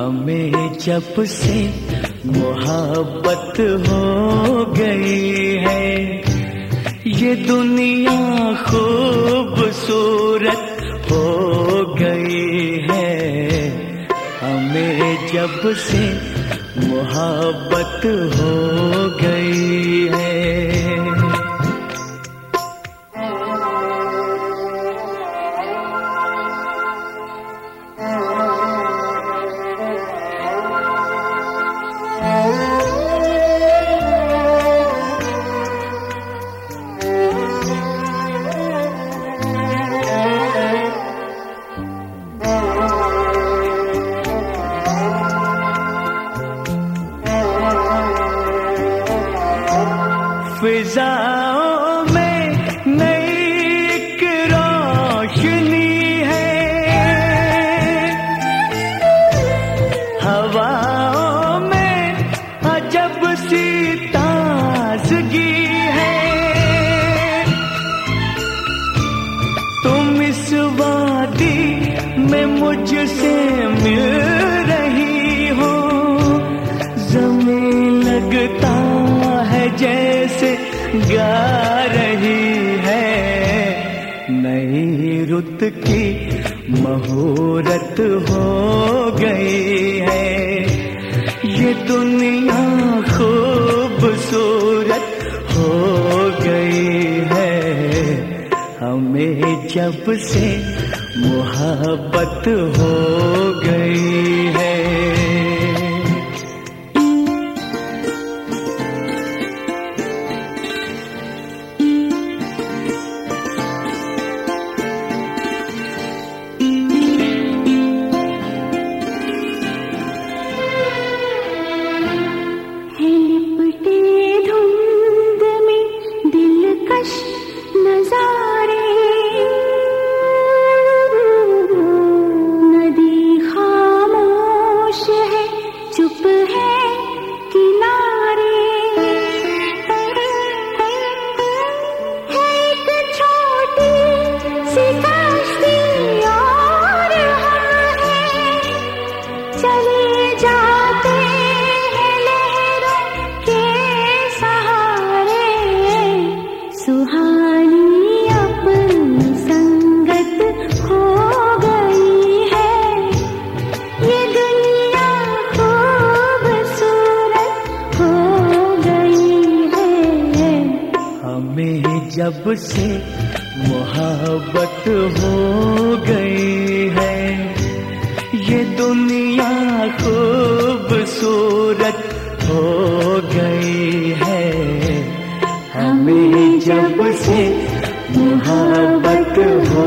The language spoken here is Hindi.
हमें जब से मोहब्बत हो गई है, ये दुनिया खूबसूरत हो गई है। हमें जब से मोहब्बत हो गई है। फिजाओं में नई एक रोशनी है। हवाओं में अजब सी ताजगी है। तुम इस वादी में मुझसे मिल रही हो। ज़मीन लगता जैसे गा रही है। नई रुत की मुहूर्त हो गई है। ये दुनिया खूबसूरत हो गई है। हमें जब से मोहब्बत हो गई चुप जब से मोहब्बत हो गई है, ये दुनिया खूबसूरत हो गई है। हमें जब से मोहब्बत हो